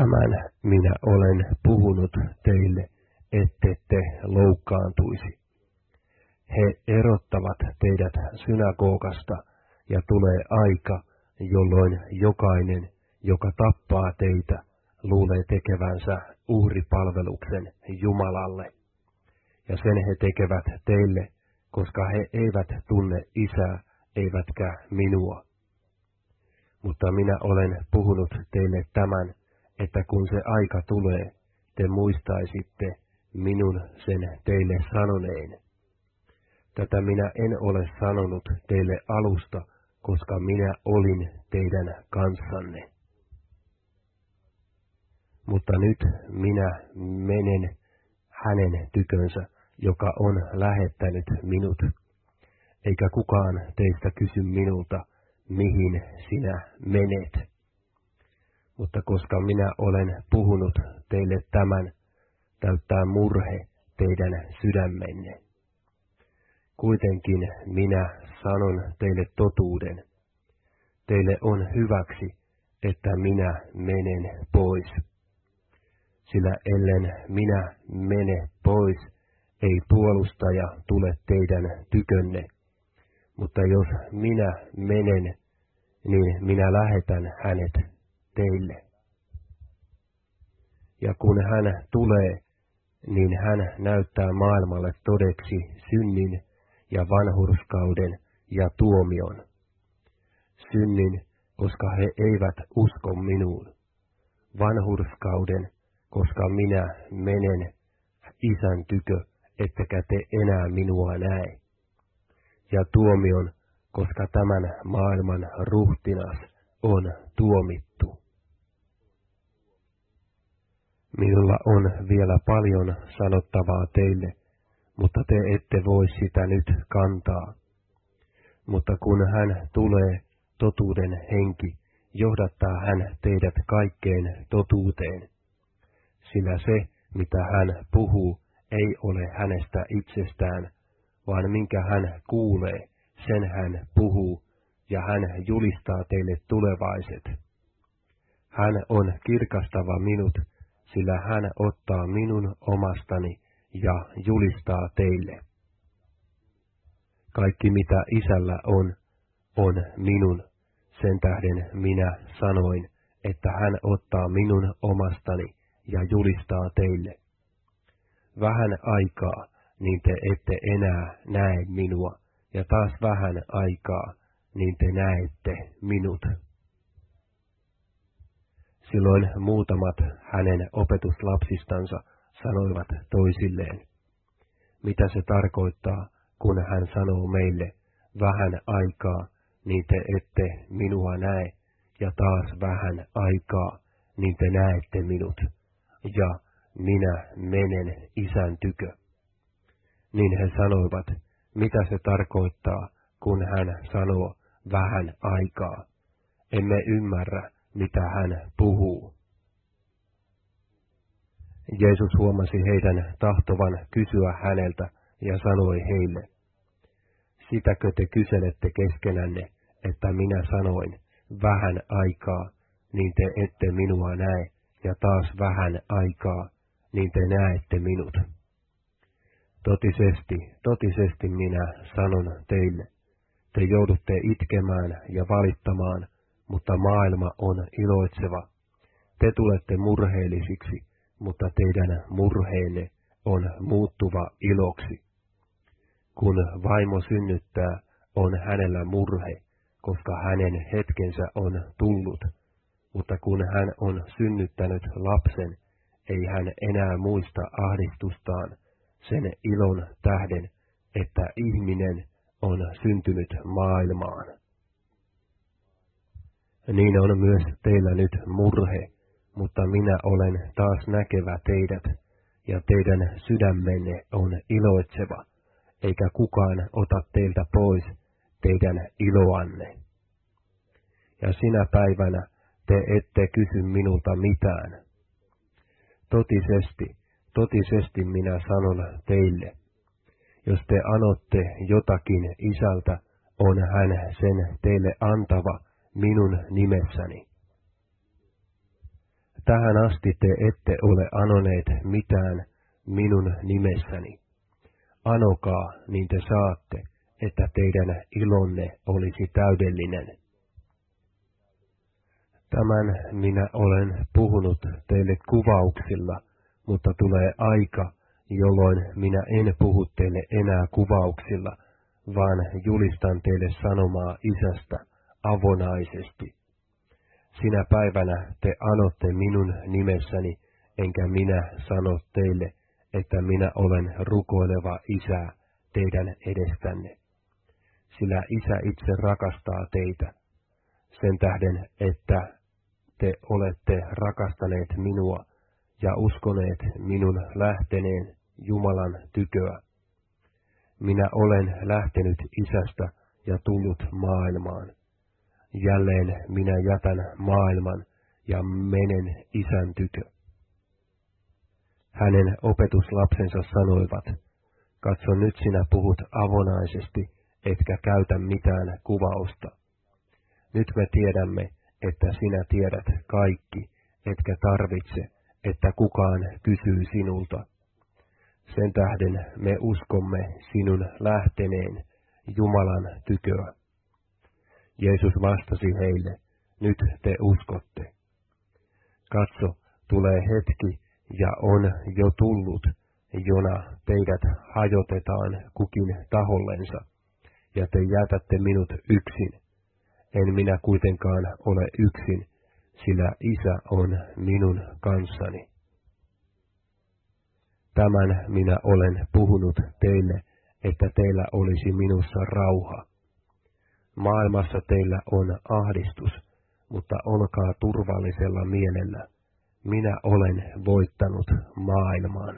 Tämän minä olen puhunut teille, ette te loukkaantuisi. He erottavat teidät synagogasta, ja tulee aika, jolloin jokainen, joka tappaa teitä, luulee tekevänsä uhripalveluksen Jumalalle. Ja sen he tekevät teille, koska he eivät tunne isää, eivätkä minua. Mutta minä olen puhunut teille tämän, että kun se aika tulee, te muistaisitte minun sen teille sanoneen. Tätä minä en ole sanonut teille alusta, koska minä olin teidän kanssanne. Mutta nyt minä menen hänen tykönsä, joka on lähettänyt minut. Eikä kukaan teistä kysy minulta, mihin sinä menet. Mutta koska minä olen puhunut teille tämän, täyttää murhe teidän sydämenne. Kuitenkin minä sanon teille totuuden. Teille on hyväksi, että minä menen pois. Sillä ellen minä mene pois, ei puolustaja tule teidän tykönne. Mutta jos minä menen, niin minä lähetän hänet teille. Ja kun hän tulee, niin hän näyttää maailmalle todeksi synnin ja vanhurskauden ja tuomion. Synnin, koska he eivät usko minuun. Vanhurskauden, koska minä menen isän tykö, ettekä te enää minua näe. Ja tuomion, koska tämän maailman ruhtinas on tuomittu. Minulla on vielä paljon sanottavaa teille, mutta te ette voi sitä nyt kantaa. Mutta kun hän tulee, totuuden henki, johdattaa hän teidät kaikkeen totuuteen. Sillä se, mitä hän puhuu, ei ole hänestä itsestään, vaan minkä hän kuulee, sen hän puhuu, ja hän julistaa teille tulevaiset. Hän on kirkastava minut, sillä hän ottaa minun omastani ja julistaa teille. Kaikki mitä isällä on, on minun. Sen tähden minä sanoin, että hän ottaa minun omastani ja julistaa teille. Vähän aikaa, niin te ette enää näe minua, ja taas vähän aikaa, niin te näette minut. Silloin muutamat hänen opetuslapsistansa sanoivat toisilleen, mitä se tarkoittaa, kun hän sanoo meille, vähän aikaa, niin te ette minua näe, ja taas vähän aikaa, niin te näette minut, ja minä menen isän tykö. Niin he sanoivat, mitä se tarkoittaa, kun hän sanoo vähän aikaa. Emme ymmärrä, mitä hän puhuu. Jeesus huomasi heidän tahtovan kysyä häneltä ja sanoi heille, Sitäkö te kyselette keskenänne, että minä sanoin, vähän aikaa, niin te ette minua näe, ja taas vähän aikaa, niin te näette minut. Totisesti, totisesti minä sanon teille, te joudutte itkemään ja valittamaan, mutta maailma on iloitseva. Te tulette murheellisiksi, mutta teidän murheenne on muuttuva iloksi. Kun vaimo synnyttää, on hänellä murhe, koska hänen hetkensä on tullut, mutta kun hän on synnyttänyt lapsen, ei hän enää muista ahdistustaan sen ilon tähden, että ihminen on syntynyt maailmaan. Niin on myös teillä nyt murhe, mutta minä olen taas näkevä teidät, ja teidän sydämenne on iloitseva, eikä kukaan ota teiltä pois teidän iloanne. Ja sinä päivänä te ette kysy minulta mitään. Totisesti, totisesti minä sanon teille, jos te anotte jotakin isältä, on hän sen teille antava minun nimessäni. Tähän asti te ette ole anoneet mitään minun nimessäni. Anokaa, niin te saatte, että teidän ilonne olisi täydellinen. Tämän minä olen puhunut teille kuvauksilla, mutta tulee aika, jolloin minä en puhu teille enää kuvauksilla, vaan julistan teille sanomaa isästä avonaisesti. Sinä päivänä te anotte minun nimessäni, enkä minä sano teille, että minä olen rukoileva isä teidän edestänne. Sillä isä itse rakastaa teitä, sen tähden, että te olette rakastaneet minua ja uskoneet minun lähteneen Jumalan tyköä. Minä olen lähtenyt isästä ja tullut maailmaan. Jälleen minä jätän maailman ja menen isän tykö. Hänen opetuslapsensa sanoivat, katso nyt sinä puhut avonaisesti, etkä käytä mitään kuvausta. Nyt me tiedämme, että sinä tiedät kaikki, etkä tarvitse, että kukaan kysyy sinulta. Sen tähden me uskomme sinun lähteneen Jumalan tyköä. Jeesus vastasi heille, nyt te uskotte. Katso, tulee hetki ja on jo tullut, jona teidät hajotetaan kukin tahollensa, ja te jätätte minut yksin. En minä kuitenkaan ole yksin, sillä Isä on minun kanssani. Tämän minä olen puhunut teille, että teillä olisi minussa rauha. Maailmassa teillä on ahdistus, mutta olkaa turvallisella mielellä. Minä olen voittanut maailman.